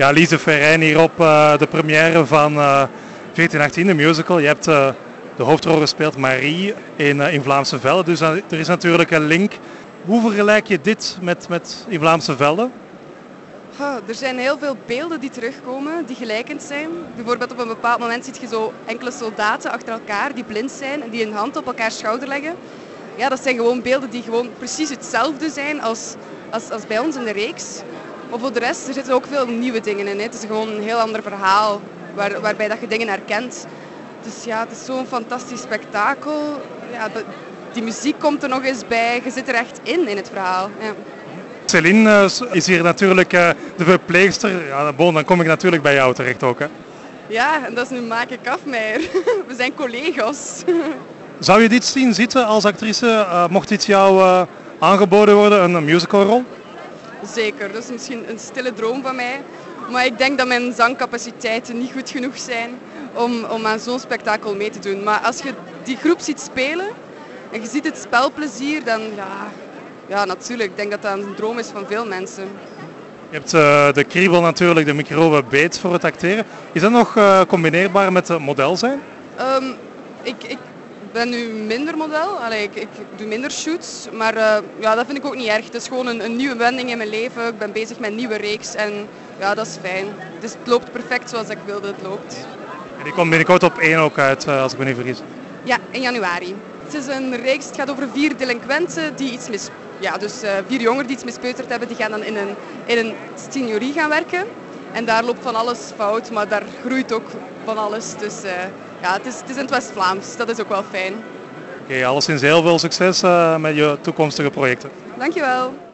Ja, Lise Ferrein hier op uh, de première van uh, 1418, de musical. Je hebt uh, de hoofdrol gespeeld, Marie, in, in Vlaamse Velden. Dus er is natuurlijk een link. Hoe vergelijk je dit met, met in Vlaamse Velden? Er zijn heel veel beelden die terugkomen, die gelijkend zijn. Bijvoorbeeld op een bepaald moment ziet je zo enkele soldaten achter elkaar die blind zijn en die een hand op elkaar schouder leggen. Ja, dat zijn gewoon beelden die gewoon precies hetzelfde zijn als, als, als bij ons in de reeks. Maar voor de rest, er zitten ook veel nieuwe dingen in. Hè. Het is gewoon een heel ander verhaal waar, waarbij dat je dingen herkent. Dus ja, het is zo'n fantastisch spektakel. Ja, die muziek komt er nog eens bij. Je zit er echt in, in het verhaal. Ja. Céline is hier natuurlijk de verpleegster. Ja, bon, dan kom ik natuurlijk bij jou terecht ook. Hè? Ja, en dat is nu Make Kafmeijer. We zijn collega's. Zou je dit zien zitten als actrice? Uh, mocht dit jou aangeboden worden, een musicalrol? Zeker, dat is misschien een stille droom van mij. Maar ik denk dat mijn zangcapaciteiten niet goed genoeg zijn om, om aan zo'n spektakel mee te doen. Maar als je die groep ziet spelen en je ziet het spelplezier, dan ja, ja natuurlijk. Ik denk dat dat een droom is van veel mensen. Je hebt uh, de kriebel natuurlijk, de microbe beet voor het acteren. Is dat nog uh, combineerbaar met het model zijn? Um, ik, ik ben nu minder model. Allee, ik, ik, doe minder shoots. Maar uh, ja, dat vind ik ook niet erg. Het is gewoon een, een, nieuwe wending in mijn leven. Ik ben bezig met een nieuwe reeks en ja, dat is fijn. Dus het loopt perfect zoals ik wilde het loopt. En die komt binnenkort op één ook uit, als ik me niet vergis. Ja, in januari. Het is een reeks, het gaat over vier delinquenten die iets mis... Ja, dus uh, vier jongeren die iets mispeuterd hebben, die gaan dan in een, in een signorie gaan werken. En daar loopt van alles fout, maar daar groeit ook van alles. Dus uh, ja, het is, het is in het West-Vlaams, dat is ook wel fijn. Oké, okay, alleszins heel veel succes uh, met je toekomstige projecten. Dankjewel.